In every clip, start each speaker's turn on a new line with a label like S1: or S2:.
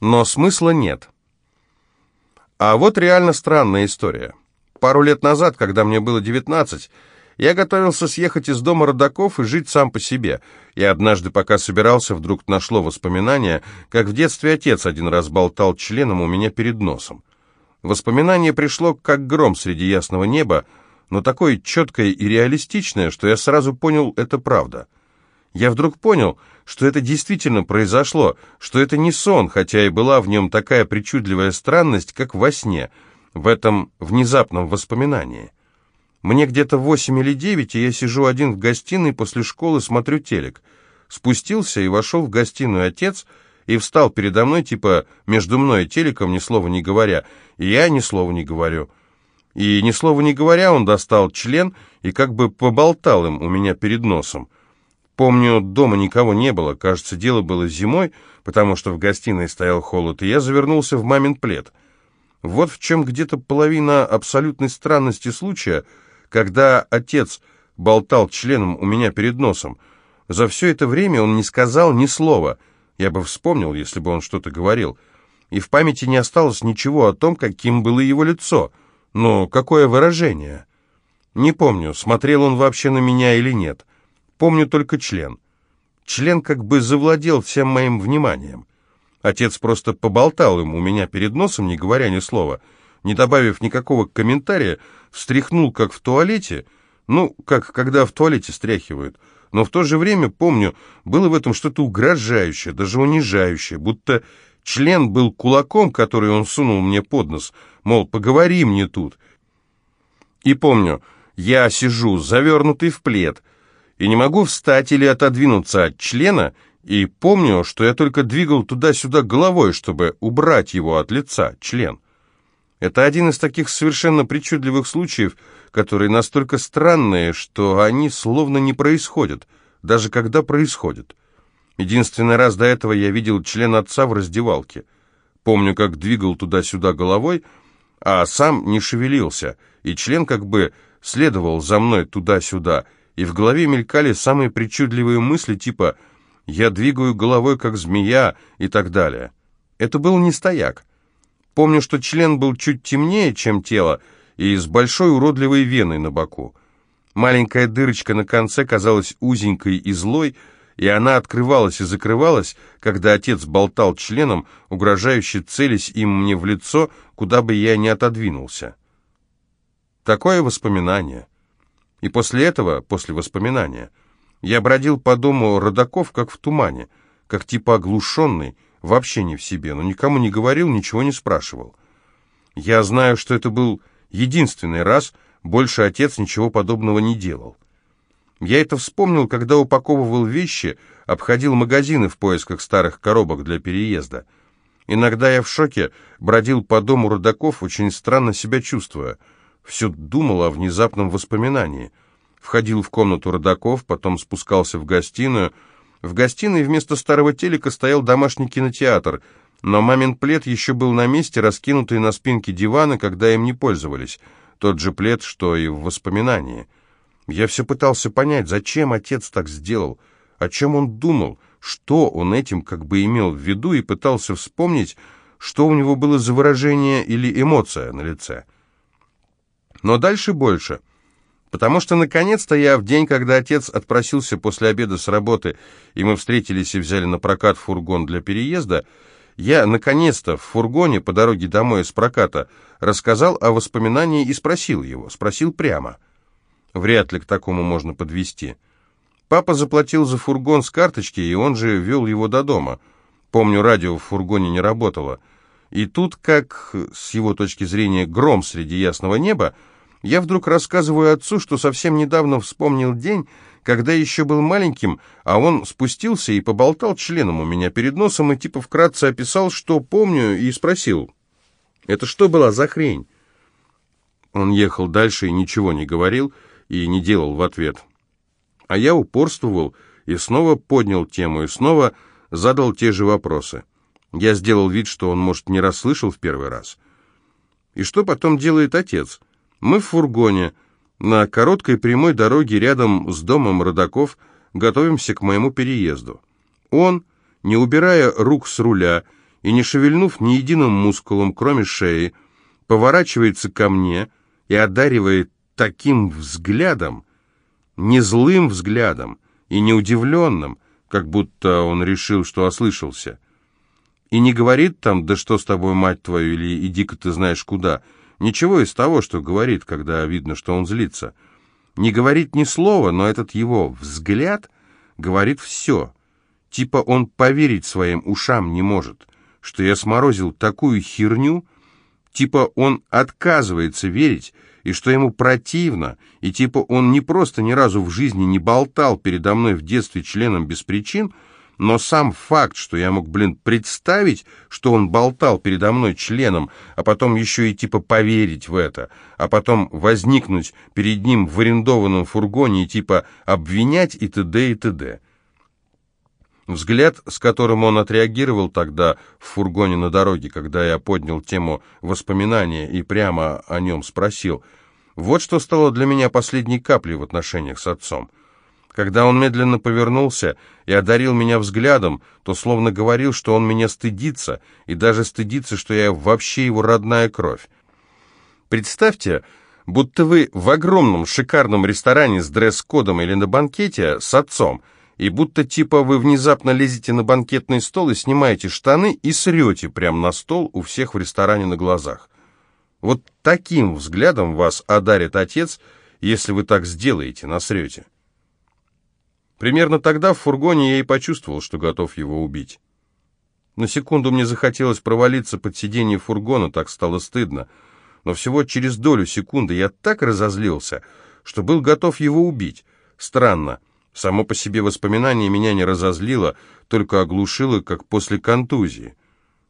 S1: но смысла нет. А вот реально странная история. Пару лет назад, когда мне было 19, я готовился съехать из дома родаков и жить сам по себе. И однажды, пока собирался, вдруг нашло воспоминание, как в детстве отец один раз болтал членом у меня перед носом. Воспоминание пришло как гром среди ясного неба, но такое четкое и реалистичное, что я сразу понял, это правда. Я вдруг понял, что это действительно произошло, что это не сон, хотя и была в нем такая причудливая странность, как во сне, в этом внезапном воспоминании. Мне где-то восемь или девять, и я сижу один в гостиной после школы, смотрю телек. Спустился и вошел в гостиную отец и встал передо мной, типа между мной и телеком, ни слова не говоря, и я ни слова не говорю. И ни слова не говоря, он достал член и как бы поболтал им у меня перед носом. Помню, дома никого не было, кажется, дело было зимой, потому что в гостиной стоял холод, и я завернулся в мамин плед. Вот в чем где-то половина абсолютной странности случая, когда отец болтал членом у меня перед носом. За все это время он не сказал ни слова. Я бы вспомнил, если бы он что-то говорил. И в памяти не осталось ничего о том, каким было его лицо. Но какое выражение? Не помню, смотрел он вообще на меня или нет. Помню только член. Член как бы завладел всем моим вниманием. Отец просто поболтал ему у меня перед носом, не говоря ни слова. Не добавив никакого комментария, встряхнул, как в туалете, ну, как когда в туалете стряхивают. Но в то же время, помню, было в этом что-то угрожающее, даже унижающее, будто член был кулаком, который он сунул мне под нос, мол, поговори мне тут. И помню, я сижу, завернутый в плед, и не могу встать или отодвинуться от члена, и помню, что я только двигал туда-сюда головой, чтобы убрать его от лица, член. Это один из таких совершенно причудливых случаев, которые настолько странные, что они словно не происходят, даже когда происходят. Единственный раз до этого я видел член отца в раздевалке. Помню, как двигал туда-сюда головой, а сам не шевелился, и член как бы следовал за мной туда-сюда, и в голове мелькали самые причудливые мысли типа «я двигаю головой, как змея» и так далее. Это был не стояк. Помню, что член был чуть темнее, чем тело, и с большой уродливой веной на боку. Маленькая дырочка на конце казалась узенькой и злой, и она открывалась и закрывалась, когда отец болтал членом, угрожающе целясь им мне в лицо, куда бы я ни отодвинулся. Такое воспоминание — и после этого, после воспоминания, я бродил по дому родаков, как в тумане, как типа оглушенный, вообще не в себе, но никому не говорил, ничего не спрашивал. Я знаю, что это был единственный раз, больше отец ничего подобного не делал. Я это вспомнил, когда упаковывал вещи, обходил магазины в поисках старых коробок для переезда. Иногда я в шоке бродил по дому родаков, очень странно себя чувствуя – все думал о внезапном воспоминании. Входил в комнату родаков, потом спускался в гостиную. В гостиной вместо старого телека стоял домашний кинотеатр, но мамин плед еще был на месте, раскинутый на спинке дивана, когда им не пользовались. Тот же плед, что и в воспоминании. Я все пытался понять, зачем отец так сделал, о чем он думал, что он этим как бы имел в виду, и пытался вспомнить, что у него было за выражение или эмоция на лице. Но дальше больше. Потому что, наконец-то, я в день, когда отец отпросился после обеда с работы, и мы встретились и взяли на прокат фургон для переезда, я, наконец-то, в фургоне по дороге домой из проката рассказал о воспоминании и спросил его. Спросил прямо. Вряд ли к такому можно подвести. Папа заплатил за фургон с карточки, и он же вел его до дома. Помню, радио в фургоне не работало. И тут, как с его точки зрения гром среди ясного неба, я вдруг рассказываю отцу, что совсем недавно вспомнил день, когда еще был маленьким, а он спустился и поболтал членом у меня перед носом и типа вкратце описал, что помню, и спросил, «Это что была за хрень?» Он ехал дальше и ничего не говорил и не делал в ответ. А я упорствовал и снова поднял тему, и снова задал те же вопросы. Я сделал вид, что он, может, не расслышал в первый раз. И что потом делает отец? Мы в фургоне, на короткой прямой дороге рядом с домом родаков, готовимся к моему переезду. Он, не убирая рук с руля и, не шевельнув ни единым мускулом, кроме шеи, поворачивается ко мне и одаривает таким взглядом, не злым взглядом и не удивленным, как будто он решил, что ослышался. И не говорит там «да что с тобой, мать твою» или «иди-ка ты знаешь куда». Ничего из того, что говорит, когда видно, что он злится. Не говорит ни слова, но этот его взгляд говорит все. Типа он поверить своим ушам не может, что я сморозил такую херню, типа он отказывается верить, и что ему противно, и типа он не просто ни разу в жизни не болтал передо мной в детстве членом без причин, но сам факт, что я мог, блин, представить, что он болтал передо мной членом, а потом еще и типа поверить в это, а потом возникнуть перед ним в арендованном фургоне и типа обвинять и т.д. и т.д. Взгляд, с которым он отреагировал тогда в фургоне на дороге, когда я поднял тему воспоминания и прямо о нем спросил, вот что стало для меня последней каплей в отношениях с отцом. Когда он медленно повернулся и одарил меня взглядом, то словно говорил, что он меня стыдится, и даже стыдится, что я вообще его родная кровь. Представьте, будто вы в огромном шикарном ресторане с дресс-кодом или на банкете с отцом, и будто типа вы внезапно лезете на банкетный стол и снимаете штаны и срете прямо на стол у всех в ресторане на глазах. Вот таким взглядом вас одарит отец, если вы так сделаете, насрете. Примерно тогда в фургоне я и почувствовал, что готов его убить. На секунду мне захотелось провалиться под сиденье фургона, так стало стыдно. Но всего через долю секунды я так разозлился, что был готов его убить. Странно. Само по себе воспоминание меня не разозлило, только оглушило, как после контузии.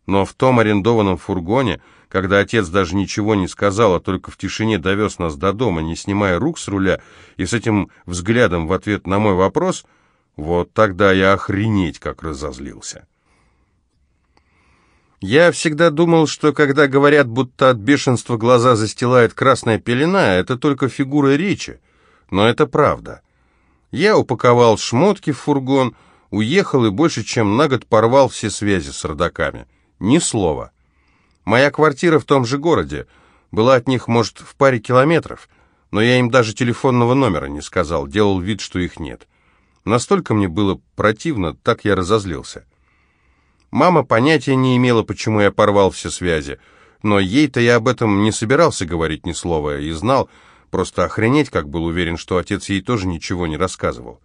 S1: Но в том арендованном фургоне, когда отец даже ничего не сказал, а только в тишине довез нас до дома, не снимая рук с руля, и с этим взглядом в ответ на мой вопрос, вот тогда я охренеть как разозлился. Я всегда думал, что когда говорят, будто от бешенства глаза застилает красная пелена, это только фигура речи. Но это правда. Я упаковал шмотки в фургон, уехал и больше чем на год порвал все связи с родаками. Ни слова. Моя квартира в том же городе. Была от них, может, в паре километров, но я им даже телефонного номера не сказал, делал вид, что их нет. Настолько мне было противно, так я разозлился. Мама понятия не имела, почему я порвал все связи, но ей-то я об этом не собирался говорить ни слова и знал, просто охренеть, как был уверен, что отец ей тоже ничего не рассказывал.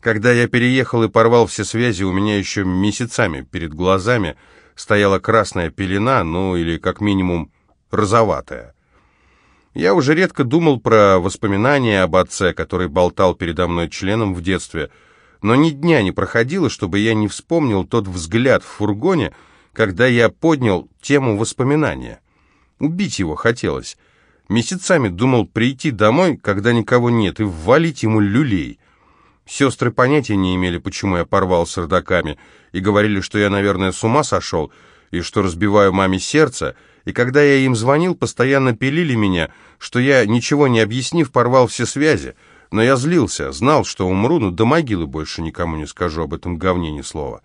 S1: Когда я переехал и порвал все связи, у меня еще месяцами перед глазами – стояла красная пелена, ну или как минимум розоватая. Я уже редко думал про воспоминания об отце, который болтал передо мной членом в детстве, но ни дня не проходило, чтобы я не вспомнил тот взгляд в фургоне, когда я поднял тему воспоминания. Убить его хотелось. Месяцами думал прийти домой, когда никого нет, и ввалить ему люлей. Сестры понятия не имели, почему я порвал с родаками, и говорили, что я, наверное, с ума сошел, и что разбиваю маме сердце, и когда я им звонил, постоянно пилили меня, что я, ничего не объяснив, порвал все связи. Но я злился, знал, что умру, но до могилы больше никому не скажу об этом говне ни слова.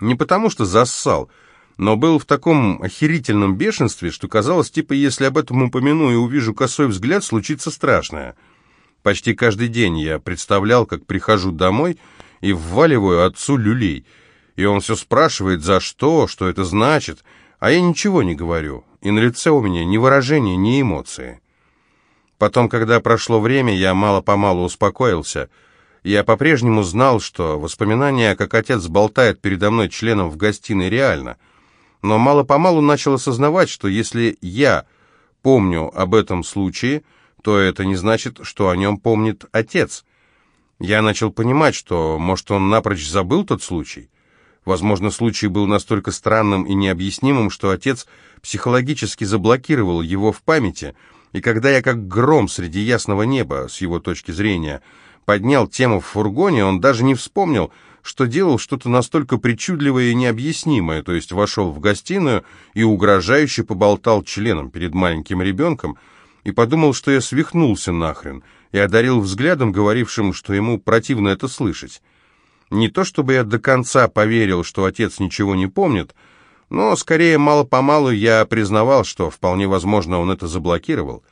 S1: Не потому что зассал, но был в таком охерительном бешенстве, что казалось, типа, если об этом упомяну и увижу косой взгляд, случится страшное. Почти каждый день я представлял, как прихожу домой и вваливаю отцу люлей. И он все спрашивает, за что, что это значит, а я ничего не говорю, и на лице у меня ни выражения, ни эмоции. Потом, когда прошло время, я мало-помалу успокоился. Я по-прежнему знал, что воспоминания, как отец болтает передо мной членом в гостиной, реально. Но мало-помалу начал осознавать, что если я помню об этом случае – то это не значит, что о нем помнит отец. Я начал понимать, что, может, он напрочь забыл тот случай. Возможно, случай был настолько странным и необъяснимым, что отец психологически заблокировал его в памяти, и когда я как гром среди ясного неба, с его точки зрения, поднял тему в фургоне, он даже не вспомнил, что делал что-то настолько причудливое и необъяснимое, то есть вошел в гостиную и угрожающе поболтал членом перед маленьким ребенком, и подумал, что я свихнулся нахрен, и одарил взглядом, говорившим, что ему противно это слышать. Не то чтобы я до конца поверил, что отец ничего не помнит, но скорее мало-помалу я признавал, что вполне возможно он это заблокировал.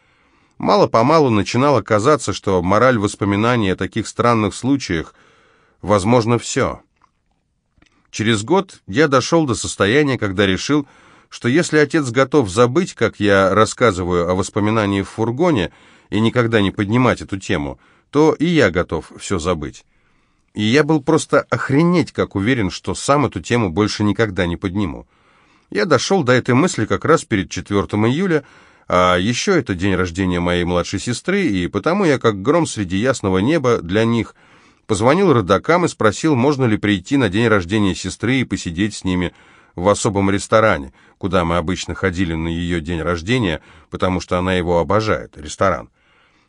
S1: Мало-помалу начинало казаться, что мораль воспоминаний о таких странных случаях возможно все. Через год я дошел до состояния, когда решил, что если отец готов забыть, как я рассказываю о воспоминании в фургоне, и никогда не поднимать эту тему, то и я готов все забыть. И я был просто охренеть, как уверен, что сам эту тему больше никогда не подниму. Я дошел до этой мысли как раз перед 4 июля, а еще это день рождения моей младшей сестры, и потому я, как гром среди ясного неба для них, позвонил родакам и спросил, можно ли прийти на день рождения сестры и посидеть с ними в особом ресторане, куда мы обычно ходили на ее день рождения, потому что она его обожает, ресторан.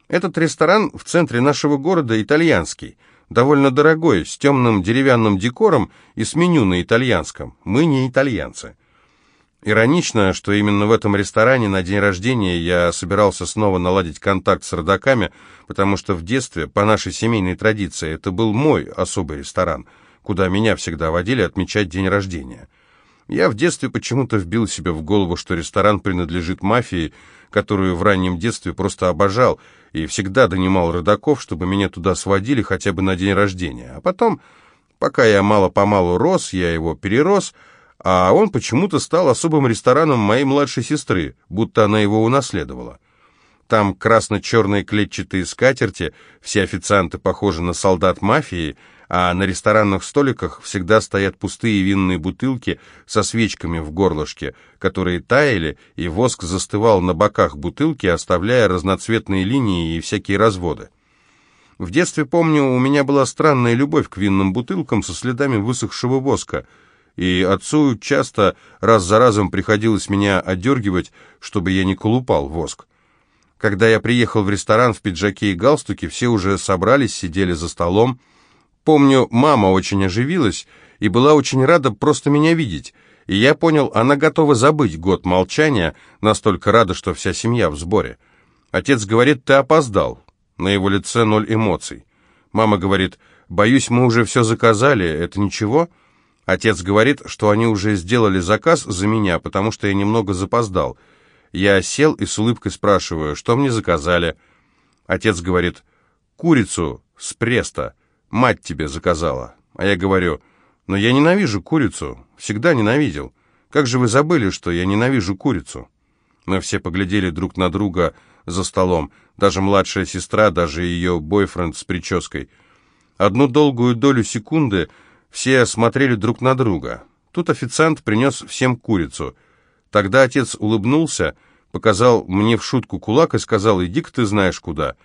S1: Этот ресторан в центре нашего города итальянский, довольно дорогой, с темным деревянным декором и с меню на итальянском. Мы не итальянцы. Иронично, что именно в этом ресторане на день рождения я собирался снова наладить контакт с родаками, потому что в детстве, по нашей семейной традиции, это был мой особый ресторан, куда меня всегда водили отмечать день рождения. Я в детстве почему-то вбил себе в голову, что ресторан принадлежит мафии, которую в раннем детстве просто обожал, и всегда донимал родаков, чтобы меня туда сводили хотя бы на день рождения. А потом, пока я мало-помалу рос, я его перерос — а он почему-то стал особым рестораном моей младшей сестры, будто она его унаследовала. Там красно-черные клетчатые скатерти, все официанты похожи на солдат мафии, а на ресторанных столиках всегда стоят пустые винные бутылки со свечками в горлышке, которые таяли, и воск застывал на боках бутылки, оставляя разноцветные линии и всякие разводы. В детстве, помню, у меня была странная любовь к винным бутылкам со следами высохшего воска — и отцу часто раз за разом приходилось меня отдергивать, чтобы я не колупал воск. Когда я приехал в ресторан в пиджаке и галстуке, все уже собрались, сидели за столом. Помню, мама очень оживилась и была очень рада просто меня видеть, и я понял, она готова забыть год молчания, настолько рада, что вся семья в сборе. Отец говорит, ты опоздал. На его лице ноль эмоций. Мама говорит, боюсь, мы уже все заказали, это ничего?» Отец говорит, что они уже сделали заказ за меня, потому что я немного запоздал. Я сел и с улыбкой спрашиваю, что мне заказали. Отец говорит, курицу с преста, мать тебе заказала. А я говорю, но я ненавижу курицу, всегда ненавидел. Как же вы забыли, что я ненавижу курицу? Мы все поглядели друг на друга за столом, даже младшая сестра, даже ее бойфренд с прической. Одну долгую долю секунды все смотрели друг на друга. Тут официант принес всем курицу. Тогда отец улыбнулся, показал мне в шутку кулак и сказал «иди-ка ты знаешь куда».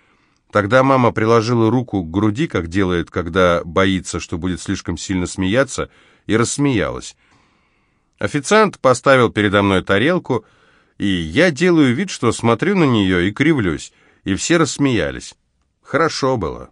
S1: Тогда мама приложила руку к груди, как делает, когда боится, что будет слишком сильно смеяться, и рассмеялась. Официант поставил передо мной тарелку, и я делаю вид, что смотрю на нее и кривлюсь, и все рассмеялись. Хорошо было.